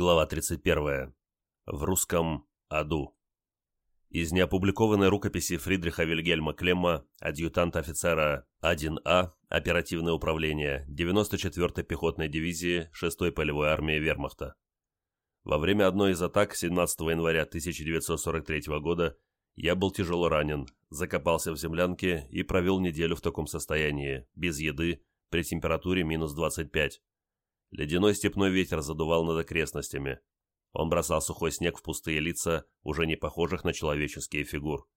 Глава 31. В русском аду. Из неопубликованной рукописи Фридриха Вильгельма Клемма, адъютанта офицера 1А, оперативное управление 94-й пехотной дивизии 6-й полевой армии Вермахта. Во время одной из атак 17 января 1943 года я был тяжело ранен, закопался в землянке и провел неделю в таком состоянии, без еды, при температуре минус 25. Ледяной степной ветер задувал над окрестностями. Он бросал сухой снег в пустые лица, уже не похожих на человеческие фигур.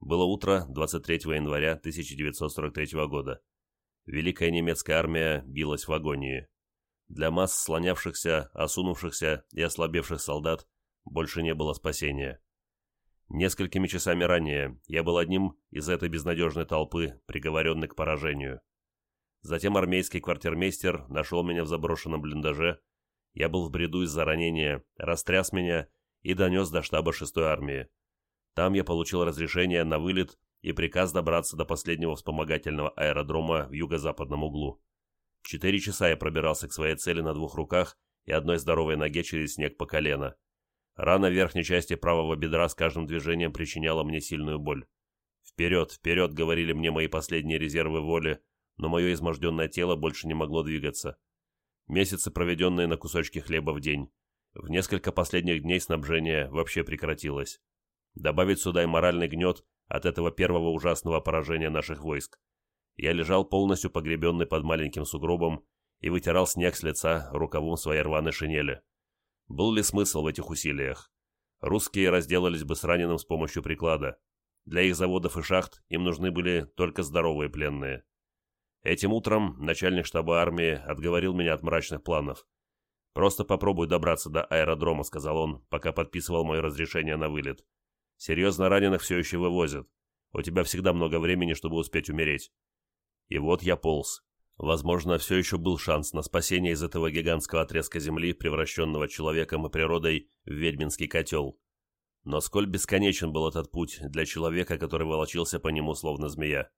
Было утро 23 января 1943 года. Великая немецкая армия билась в агонии. Для масс слонявшихся, осунувшихся и ослабевших солдат больше не было спасения. Несколькими часами ранее я был одним из этой безнадежной толпы, приговоренный к поражению. Затем армейский квартирмейстер нашел меня в заброшенном блиндаже. Я был в бреду из-за ранения, растряс меня и донес до штаба 6-й армии. Там я получил разрешение на вылет и приказ добраться до последнего вспомогательного аэродрома в юго-западном углу. Четыре часа я пробирался к своей цели на двух руках и одной здоровой ноге через снег по колено. Рана в верхней части правого бедра с каждым движением причиняла мне сильную боль. «Вперед, вперед!» — говорили мне мои последние резервы воли — но мое изможденное тело больше не могло двигаться. Месяцы, проведенные на кусочке хлеба в день. В несколько последних дней снабжение вообще прекратилось. Добавить сюда и моральный гнет от этого первого ужасного поражения наших войск. Я лежал полностью погребенный под маленьким сугробом и вытирал снег с лица рукавом своей рваной шинели. Был ли смысл в этих усилиях? Русские разделались бы с раненым с помощью приклада. Для их заводов и шахт им нужны были только здоровые пленные. Этим утром начальник штаба армии отговорил меня от мрачных планов. «Просто попробуй добраться до аэродрома», — сказал он, пока подписывал мое разрешение на вылет. «Серьезно раненых все еще вывозят. У тебя всегда много времени, чтобы успеть умереть». И вот я полз. Возможно, все еще был шанс на спасение из этого гигантского отрезка земли, превращенного человеком и природой в ведьминский котел. Но сколь бесконечен был этот путь для человека, который волочился по нему словно змея.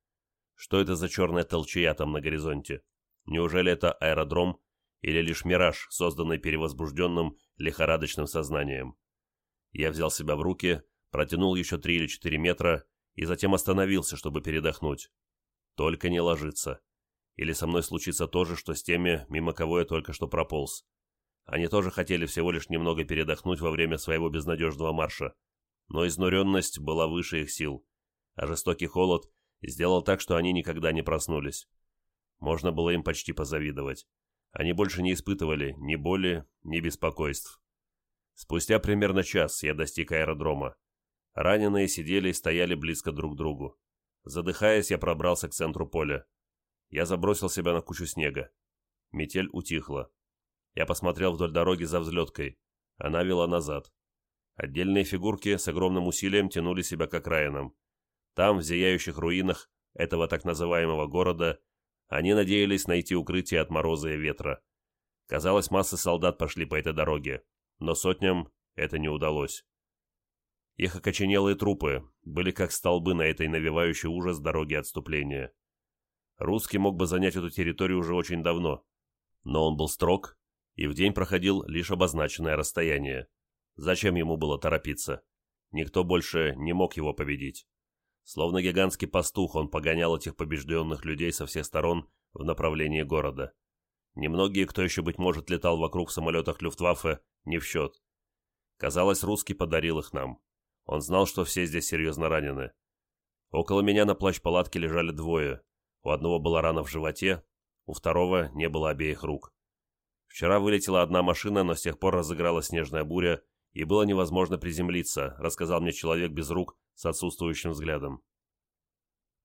Что это за черная толчья там на горизонте? Неужели это аэродром или лишь мираж, созданный перевозбужденным лихорадочным сознанием? Я взял себя в руки, протянул еще три или четыре метра и затем остановился, чтобы передохнуть. Только не ложиться. Или со мной случится то же, что с теми, мимо кого я только что прополз. Они тоже хотели всего лишь немного передохнуть во время своего безнадежного марша. Но изнуренность была выше их сил, а жестокий холод сделал так, что они никогда не проснулись. Можно было им почти позавидовать. Они больше не испытывали ни боли, ни беспокойств. Спустя примерно час я достиг аэродрома. Раненые сидели и стояли близко друг к другу. Задыхаясь, я пробрался к центру поля. Я забросил себя на кучу снега. Метель утихла. Я посмотрел вдоль дороги за взлеткой. Она вела назад. Отдельные фигурки с огромным усилием тянули себя к окраинам. Там, в зияющих руинах этого так называемого города, они надеялись найти укрытие от мороза и ветра. Казалось, массы солдат пошли по этой дороге, но сотням это не удалось. Их окоченелые трупы были как столбы на этой навевающей ужас дороги отступления. Русский мог бы занять эту территорию уже очень давно, но он был строг и в день проходил лишь обозначенное расстояние. Зачем ему было торопиться? Никто больше не мог его победить. Словно гигантский пастух, он погонял этих побежденных людей со всех сторон в направлении города. Немногие, кто еще, быть может, летал вокруг в самолетах Люфтваффе, не в счет. Казалось, русский подарил их нам. Он знал, что все здесь серьезно ранены. Около меня на плащ-палатке лежали двое. У одного была рана в животе, у второго не было обеих рук. Вчера вылетела одна машина, но с тех пор разыгралась снежная буря, и было невозможно приземлиться, рассказал мне человек без рук с отсутствующим взглядом.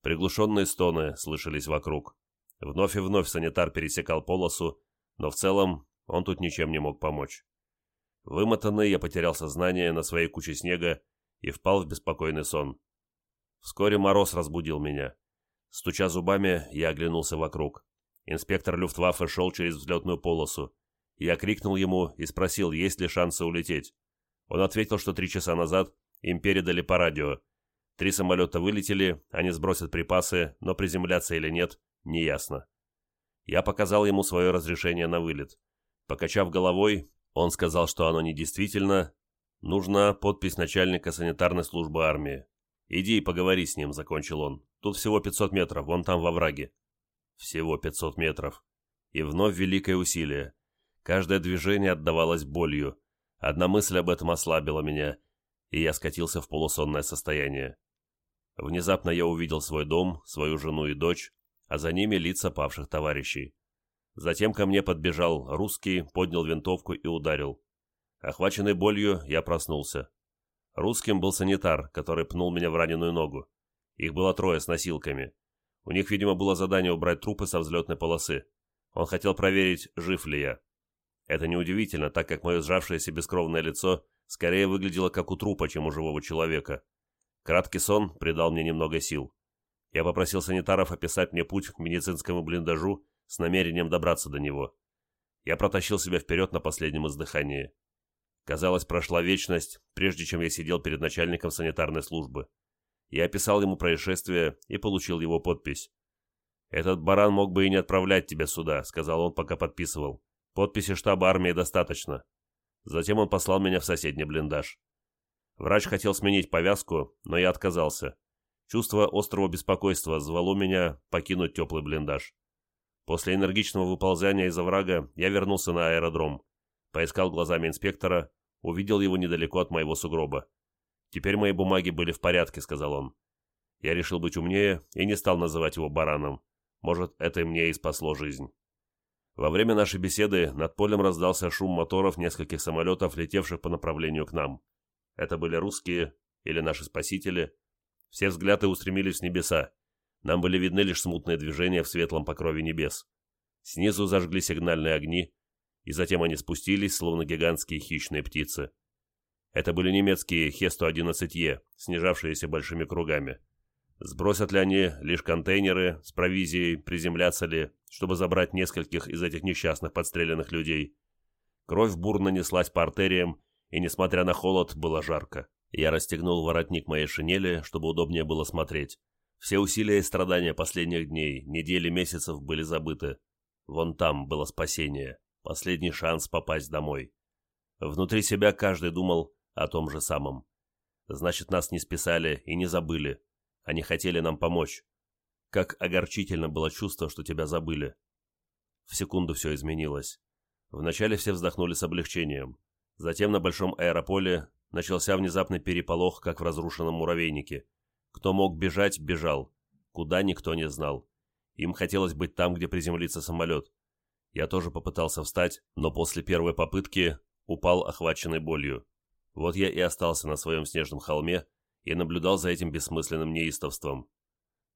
Приглушенные стоны слышались вокруг. Вновь и вновь санитар пересекал полосу, но в целом он тут ничем не мог помочь. Вымотанный, я потерял сознание на своей куче снега и впал в беспокойный сон. Вскоре мороз разбудил меня. Стуча зубами, я оглянулся вокруг. Инспектор Люфтваффе шел через взлетную полосу. Я крикнул ему и спросил, есть ли шансы улететь. Он ответил, что три часа назад им передали по радио. Три самолета вылетели, они сбросят припасы, но приземляться или нет, неясно. Я показал ему свое разрешение на вылет. Покачав головой, Он сказал, что оно недействительно. Нужна подпись начальника санитарной службы армии. «Иди и поговори с ним», — закончил он. «Тут всего 500 метров, вон там во враге». Всего 500 метров. И вновь великое усилие. Каждое движение отдавалось болью. Одна мысль об этом ослабила меня, и я скатился в полусонное состояние. Внезапно я увидел свой дом, свою жену и дочь, а за ними лица павших товарищей. Затем ко мне подбежал русский, поднял винтовку и ударил. Охваченный болью, я проснулся. Русским был санитар, который пнул меня в раненую ногу. Их было трое с носилками. У них, видимо, было задание убрать трупы со взлетной полосы. Он хотел проверить, жив ли я. Это неудивительно, так как мое сжавшееся бескровное лицо скорее выглядело как у трупа, чем у живого человека. Краткий сон придал мне немного сил. Я попросил санитаров описать мне путь к медицинскому блиндажу с намерением добраться до него. Я протащил себя вперед на последнем издыхании. Казалось, прошла вечность, прежде чем я сидел перед начальником санитарной службы. Я описал ему происшествие и получил его подпись. «Этот баран мог бы и не отправлять тебя сюда», — сказал он, пока подписывал. «Подписи штаба армии достаточно». Затем он послал меня в соседний блиндаж. Врач хотел сменить повязку, но я отказался. Чувство острого беспокойства звало меня покинуть теплый блиндаж. После энергичного выползания из оврага я вернулся на аэродром. Поискал глазами инспектора, увидел его недалеко от моего сугроба. «Теперь мои бумаги были в порядке», — сказал он. Я решил быть умнее и не стал называть его бараном. Может, это мне и спасло жизнь. Во время нашей беседы над полем раздался шум моторов нескольких самолетов, летевших по направлению к нам. Это были русские или наши спасители. Все взгляды устремились в небеса. Нам были видны лишь смутные движения в светлом покрове небес. Снизу зажгли сигнальные огни, и затем они спустились, словно гигантские хищные птицы. Это были немецкие Хе-111Е, снижавшиеся большими кругами. Сбросят ли они лишь контейнеры с провизией, приземлятся ли, чтобы забрать нескольких из этих несчастных подстреленных людей? Кровь бурно неслась по артериям, и, несмотря на холод, было жарко. Я расстегнул воротник моей шинели, чтобы удобнее было смотреть. Все усилия и страдания последних дней, недель и месяцев были забыты. Вон там было спасение, последний шанс попасть домой. Внутри себя каждый думал о том же самом. Значит, нас не списали и не забыли. Они хотели нам помочь. Как огорчительно было чувство, что тебя забыли. В секунду все изменилось. Вначале все вздохнули с облегчением. Затем на большом аэрополе начался внезапный переполох, как в разрушенном муравейнике. Кто мог бежать, бежал. Куда никто не знал. Им хотелось быть там, где приземлится самолет. Я тоже попытался встать, но после первой попытки упал охваченный болью. Вот я и остался на своем снежном холме и наблюдал за этим бессмысленным неистовством.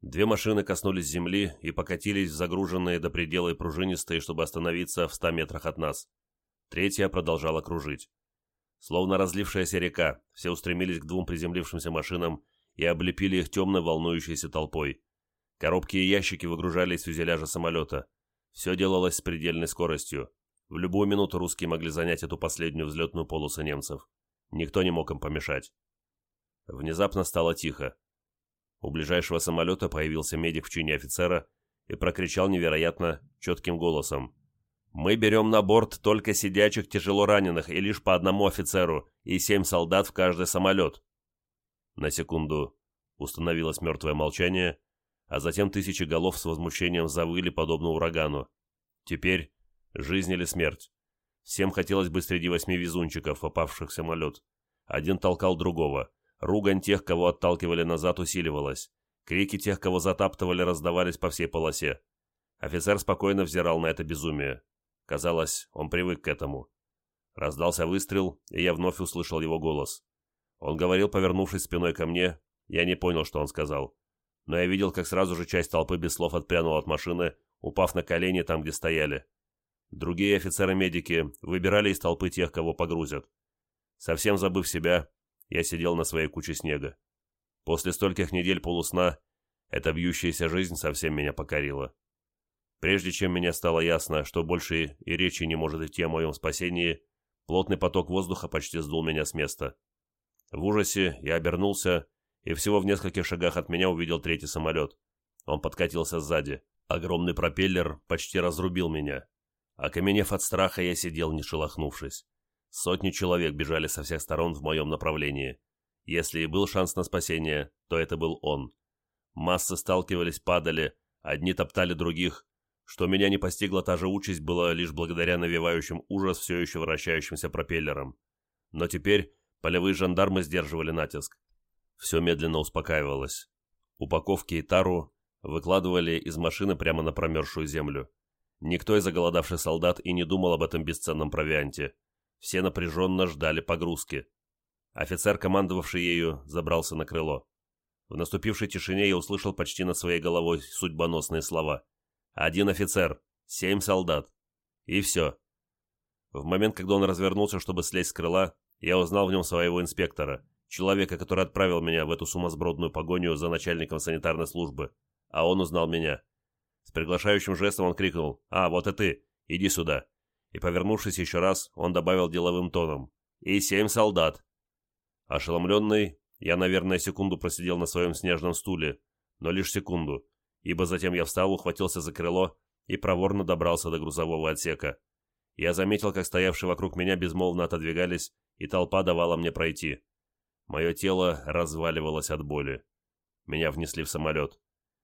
Две машины коснулись земли и покатились загруженные до предела и пружинистые, чтобы остановиться в ста метрах от нас. Третья продолжала кружить. Словно разлившаяся река, все устремились к двум приземлившимся машинам и облепили их темной волнующейся толпой. Коробки и ящики выгружались из фюзеляжа самолета. Все делалось с предельной скоростью. В любую минуту русские могли занять эту последнюю взлетную полосу немцев. Никто не мог им помешать. Внезапно стало тихо. У ближайшего самолета появился медик в чине офицера и прокричал невероятно четким голосом. «Мы берем на борт только сидячих тяжело раненых и лишь по одному офицеру и семь солдат в каждый самолет. На секунду установилось мертвое молчание, а затем тысячи голов с возмущением завыли, подобно урагану. Теперь жизнь или смерть. Всем хотелось быть среди восьми везунчиков, попавших в самолет. Один толкал другого. Ругань тех, кого отталкивали назад, усиливалась. Крики тех, кого затаптывали, раздавались по всей полосе. Офицер спокойно взирал на это безумие. Казалось, он привык к этому. Раздался выстрел, и я вновь услышал его голос. Он говорил, повернувшись спиной ко мне. Я не понял, что он сказал. Но я видел, как сразу же часть толпы без слов отпрянула от машины, упав на колени там, где стояли. Другие офицеры-медики выбирали из толпы тех, кого погрузят. Совсем забыв себя, я сидел на своей куче снега. После стольких недель полусна эта бьющаяся жизнь совсем меня покорила. Прежде чем мне стало ясно, что больше и речи не может идти о моем спасении, плотный поток воздуха почти сдул меня с места. В ужасе я обернулся и всего в нескольких шагах от меня увидел третий самолет. Он подкатился сзади. Огромный пропеллер почти разрубил меня. Окаменев от страха, я сидел, не шелохнувшись. Сотни человек бежали со всех сторон в моем направлении. Если и был шанс на спасение, то это был он. Массы сталкивались, падали, одни топтали других. Что меня не постигла та же участь, было лишь благодаря навевающим ужас все еще вращающимся пропеллерам. Но теперь полевые жандармы сдерживали натиск. Все медленно успокаивалось. Упаковки и тару выкладывали из машины прямо на промерзшую землю. Никто из оголодавших солдат и не думал об этом бесценном провианте. Все напряженно ждали погрузки. Офицер, командовавший ею, забрался на крыло. В наступившей тишине я услышал почти над своей головой судьбоносные слова. «Один офицер, семь солдат». И все. В момент, когда он развернулся, чтобы слезть с крыла, я узнал в нем своего инспектора, человека, который отправил меня в эту сумасбродную погоню за начальником санитарной службы. А он узнал меня. С приглашающим жестом он крикнул «А, вот и ты, иди сюда». И, повернувшись еще раз, он добавил деловым тоном «И семь солдат». Ошеломленный, я, наверное, секунду просидел на своем снежном стуле, но лишь секунду, ибо затем я встал, ухватился за крыло и проворно добрался до грузового отсека. Я заметил, как стоявшие вокруг меня безмолвно отодвигались, и толпа давала мне пройти. Мое тело разваливалось от боли. Меня внесли в самолет.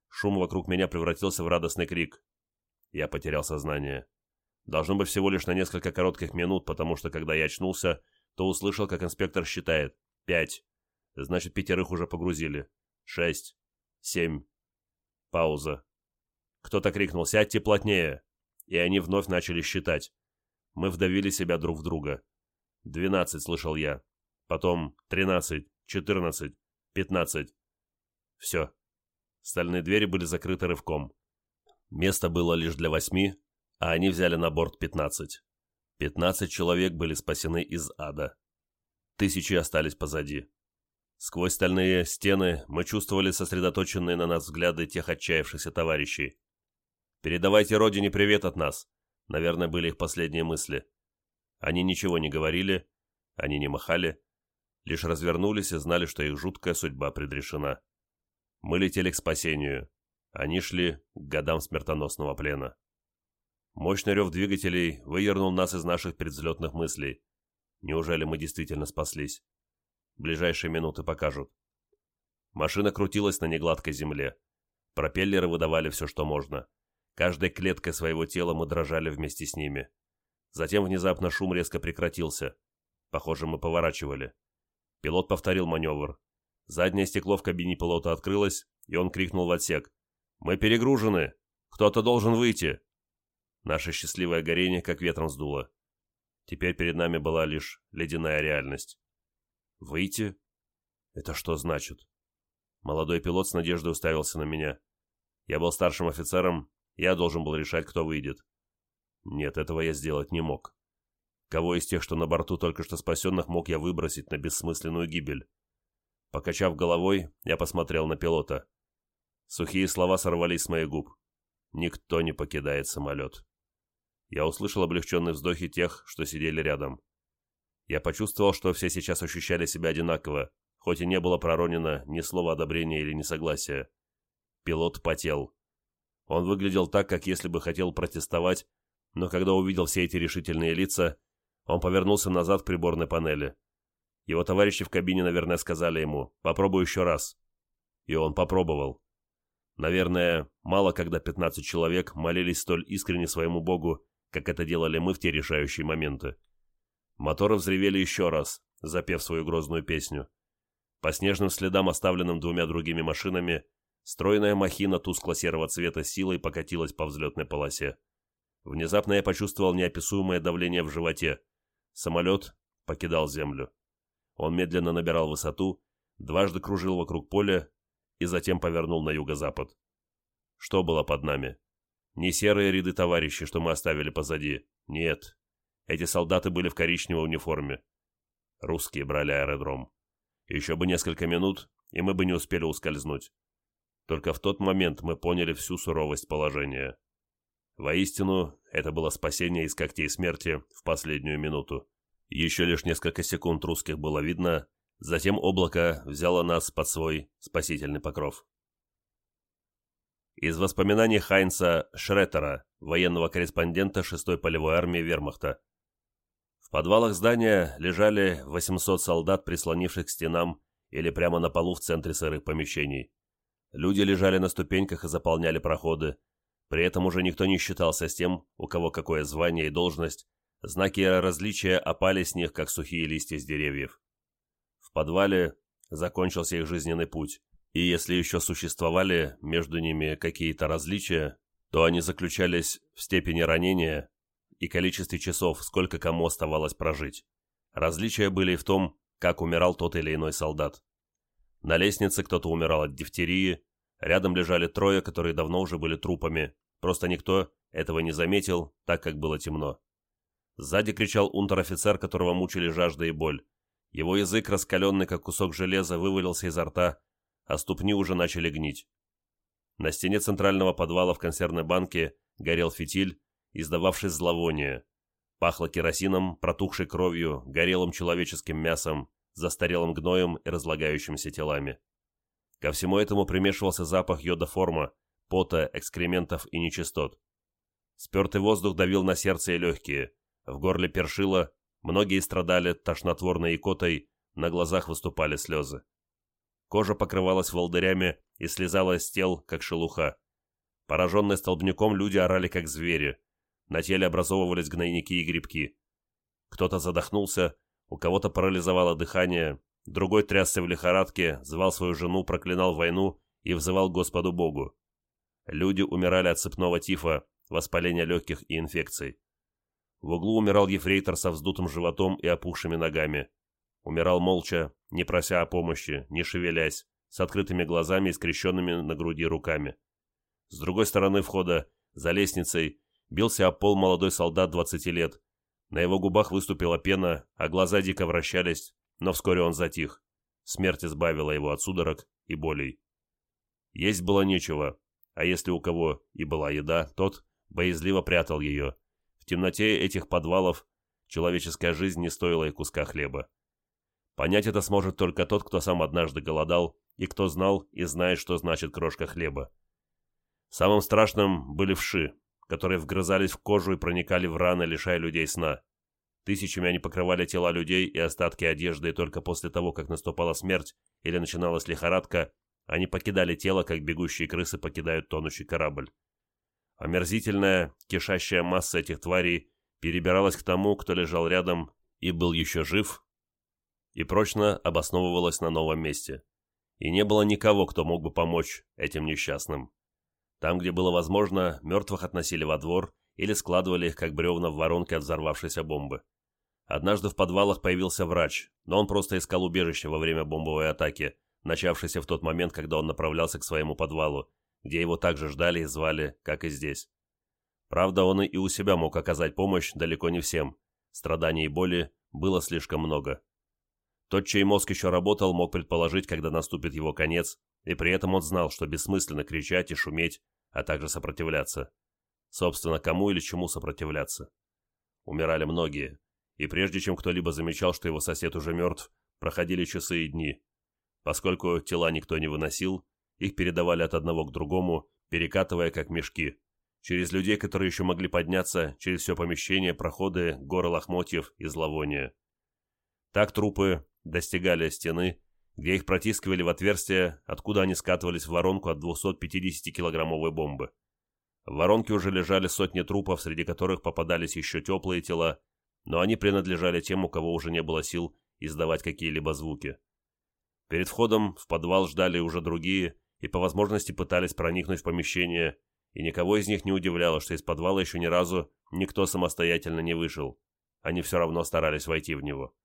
Шум вокруг меня превратился в радостный крик. Я потерял сознание. Должно быть всего лишь на несколько коротких минут, потому что когда я очнулся, то услышал, как инспектор считает. Пять. Значит, пятерых уже погрузили. Шесть. Семь. Пауза. Кто-то крикнул «Сядьте плотнее!» И они вновь начали считать. Мы вдавили себя друг в друга. «Двенадцать», — слышал я. Потом «тринадцать», «четырнадцать», «пятнадцать». Все. Стальные двери были закрыты рывком. Место было лишь для восьми, а они взяли на борт пятнадцать. Пятнадцать человек были спасены из ада. Тысячи остались позади. Сквозь стальные стены мы чувствовали сосредоточенные на нас взгляды тех отчаявшихся товарищей. «Передавайте родине привет от нас», — наверное, были их последние мысли. Они ничего не говорили, они не махали, лишь развернулись и знали, что их жуткая судьба предрешена. Мы летели к спасению, они шли к годам смертоносного плена. Мощный рев двигателей вывернул нас из наших предвзлетных мыслей. Неужели мы действительно спаслись? Ближайшие минуты покажут. Машина крутилась на негладкой земле. Пропеллеры выдавали все, что можно. Каждой клеткой своего тела мы дрожали вместе с ними. Затем внезапно шум резко прекратился. Похоже, мы поворачивали. Пилот повторил маневр. Заднее стекло в кабине пилота открылось, и он крикнул в отсек. «Мы перегружены! Кто-то должен выйти!» Наше счастливое горение как ветром сдуло. Теперь перед нами была лишь ледяная реальность. Выйти? Это что значит? Молодой пилот с надеждой уставился на меня. Я был старшим офицером, я должен был решать, кто выйдет. Нет, этого я сделать не мог. Кого из тех, что на борту только что спасенных, мог я выбросить на бессмысленную гибель? Покачав головой, я посмотрел на пилота. Сухие слова сорвались с моих губ. Никто не покидает самолет. Я услышал облегченные вздохи тех, что сидели рядом. Я почувствовал, что все сейчас ощущали себя одинаково, хоть и не было проронено ни слова одобрения или несогласия. Пилот потел. Он выглядел так, как если бы хотел протестовать, но когда увидел все эти решительные лица, он повернулся назад к приборной панели. Его товарищи в кабине, наверное, сказали ему «попробуй еще раз». И он попробовал. Наверное, мало когда 15 человек молились столь искренне своему Богу, как это делали мы в те решающие моменты. Моторы взревели еще раз, запев свою грозную песню. По снежным следам, оставленным двумя другими машинами, стройная махина тускло-серого цвета силой покатилась по взлетной полосе. Внезапно я почувствовал неописуемое давление в животе. Самолет покидал землю. Он медленно набирал высоту, дважды кружил вокруг поля и затем повернул на юго-запад. Что было под нами? Не серые ряды товарищей, что мы оставили позади. Нет, эти солдаты были в коричневой униформе. Русские брали аэродром. Еще бы несколько минут, и мы бы не успели ускользнуть. Только в тот момент мы поняли всю суровость положения. Воистину, это было спасение из когтей смерти в последнюю минуту. Еще лишь несколько секунд русских было видно, затем облако взяло нас под свой спасительный покров. Из воспоминаний Хайнца Шреттера, военного корреспондента 6-й полевой армии Вермахта подвалах здания лежали 800 солдат, прислонивших к стенам или прямо на полу в центре сырых помещений. Люди лежали на ступеньках и заполняли проходы. При этом уже никто не считался с тем, у кого какое звание и должность. Знаки различия опали с них, как сухие листья с деревьев. В подвале закончился их жизненный путь, и если еще существовали между ними какие-то различия, то они заключались в степени ранения и количестве часов, сколько кому оставалось прожить. Различия были и в том, как умирал тот или иной солдат. На лестнице кто-то умирал от дифтерии, рядом лежали трое, которые давно уже были трупами, просто никто этого не заметил, так как было темно. Сзади кричал унтер-офицер, которого мучили жажда и боль. Его язык, раскаленный как кусок железа, вывалился изо рта, а ступни уже начали гнить. На стене центрального подвала в консервной банке горел фитиль, издававший зловоние. Пахло керосином, протухшей кровью, горелым человеческим мясом, застарелым гноем и разлагающимися телами. Ко всему этому примешивался запах йодоформа, пота, экскрементов и нечистот. Спертый воздух давил на сердце и легкие, в горле першило, многие страдали тошнотворной икотой, на глазах выступали слезы. Кожа покрывалась волдырями и слезала с тел, как шелуха. Пораженные столбняком люди орали, как звери. На теле образовывались гнойники и грибки. Кто-то задохнулся, у кого-то парализовало дыхание, другой трясся в лихорадке, звал свою жену, проклинал войну и взывал Господу Богу. Люди умирали от цепного тифа, воспаления легких и инфекций. В углу умирал ефрейтор со вздутым животом и опухшими ногами. Умирал молча, не прося о помощи, не шевелясь, с открытыми глазами и скрещенными на груди руками. С другой стороны входа, за лестницей, бился о пол молодой солдат 20 лет. На его губах выступила пена, а глаза дико вращались, но вскоре он затих. Смерть избавила его от судорог и болей. Есть было нечего, а если у кого и была еда, тот боязливо прятал ее. В темноте этих подвалов человеческая жизнь не стоила и куска хлеба. Понять это сможет только тот, кто сам однажды голодал, и кто знал и знает, что значит крошка хлеба. Самым страшным были вши, которые вгрызались в кожу и проникали в раны, лишая людей сна. Тысячами они покрывали тела людей и остатки одежды, и только после того, как наступала смерть или начиналась лихорадка, они покидали тело, как бегущие крысы покидают тонущий корабль. Омерзительная, кишащая масса этих тварей перебиралась к тому, кто лежал рядом и был еще жив, и прочно обосновывалась на новом месте. И не было никого, кто мог бы помочь этим несчастным. Там, где было возможно, мертвых относили во двор или складывали их, как бревна, в воронке от взорвавшейся бомбы. Однажды в подвалах появился врач, но он просто искал убежище во время бомбовой атаки, начавшейся в тот момент, когда он направлялся к своему подвалу, где его также ждали и звали, как и здесь. Правда, он и у себя мог оказать помощь далеко не всем. Страданий и боли было слишком много. Тот, чей мозг еще работал, мог предположить, когда наступит его конец, и при этом он знал, что бессмысленно кричать и шуметь, а также сопротивляться. Собственно, кому или чему сопротивляться? Умирали многие, и прежде чем кто-либо замечал, что его сосед уже мертв, проходили часы и дни. Поскольку тела никто не выносил, их передавали от одного к другому, перекатывая как мешки. Через людей, которые еще могли подняться, через все помещение, проходы, горы лохмотьев и зловония. Так трупы достигали стены, где их протискивали в отверстие, откуда они скатывались в воронку от 250-килограммовой бомбы. В воронке уже лежали сотни трупов, среди которых попадались еще теплые тела, но они принадлежали тем, у кого уже не было сил издавать какие-либо звуки. Перед входом в подвал ждали уже другие и по возможности пытались проникнуть в помещение, и никого из них не удивляло, что из подвала еще ни разу никто самостоятельно не вышел. Они все равно старались войти в него.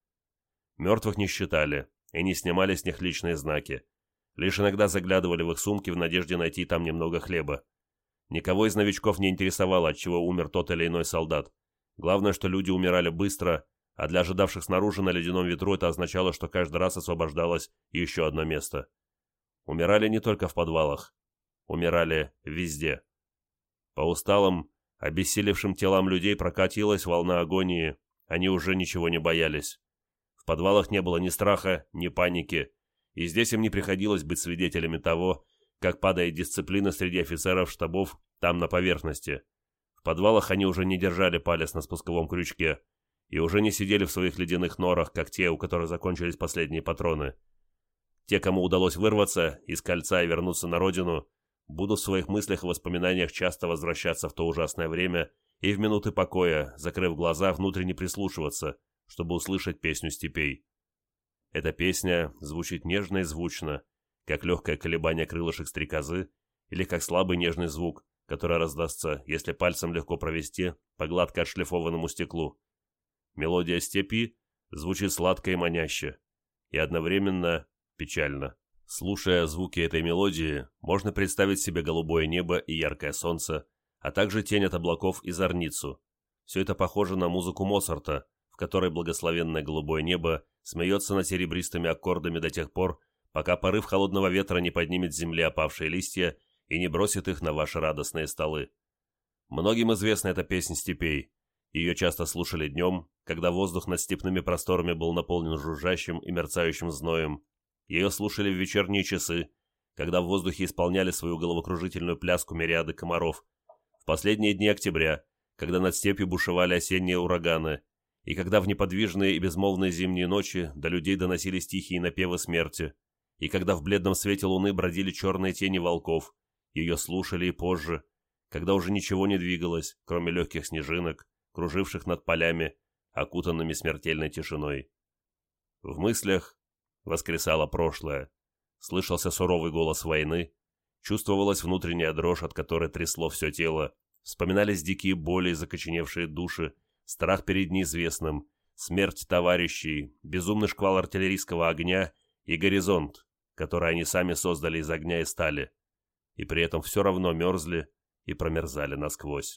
Мертвых не считали и не снимали с них личные знаки. Лишь иногда заглядывали в их сумки в надежде найти там немного хлеба. Никого из новичков не интересовало, от чего умер тот или иной солдат. Главное, что люди умирали быстро, а для ожидавших снаружи на ледяном ветру это означало, что каждый раз освобождалось еще одно место. Умирали не только в подвалах. Умирали везде. По усталым, обессилевшим телам людей прокатилась волна агонии, они уже ничего не боялись. Подвалах не было ни страха, ни паники, и здесь им не приходилось быть свидетелями того, как падает дисциплина среди офицеров штабов там на поверхности. В подвалах они уже не держали палец на спусковом крючке, и уже не сидели в своих ледяных норах, как те, у которых закончились последние патроны. Те, кому удалось вырваться из кольца и вернуться на родину, будут в своих мыслях и воспоминаниях часто возвращаться в то ужасное время и в минуты покоя, закрыв глаза, внутренне прислушиваться, чтобы услышать песню степей. Эта песня звучит нежно и звучно, как легкое колебание крылышек стрекозы или как слабый нежный звук, который раздастся, если пальцем легко провести по гладко отшлифованному стеклу. Мелодия степи звучит сладко и маняще, и одновременно печально. Слушая звуки этой мелодии, можно представить себе голубое небо и яркое солнце, а также тень от облаков и зорницу. Все это похоже на музыку Моцарта, в которой благословенное голубое небо смеется над серебристыми аккордами до тех пор, пока порыв холодного ветра не поднимет с земли опавшие листья и не бросит их на ваши радостные столы. Многим известна эта песня степей. Ее часто слушали днем, когда воздух над степными просторами был наполнен жужжащим и мерцающим зноем. Ее слушали в вечерние часы, когда в воздухе исполняли свою головокружительную пляску мириады комаров. В последние дни октября, когда над степью бушевали осенние ураганы, и когда в неподвижные и безмолвные зимние ночи до людей доносились тихие напевы смерти, и когда в бледном свете луны бродили черные тени волков, ее слушали и позже, когда уже ничего не двигалось, кроме легких снежинок, круживших над полями, окутанными смертельной тишиной. В мыслях воскресало прошлое, слышался суровый голос войны, чувствовалась внутренняя дрожь, от которой трясло все тело, вспоминались дикие боли и закоченевшие души, страх перед неизвестным, смерть товарищей, безумный шквал артиллерийского огня и горизонт, который они сами создали из огня и стали и при этом все равно мерзли и промерзали насквозь.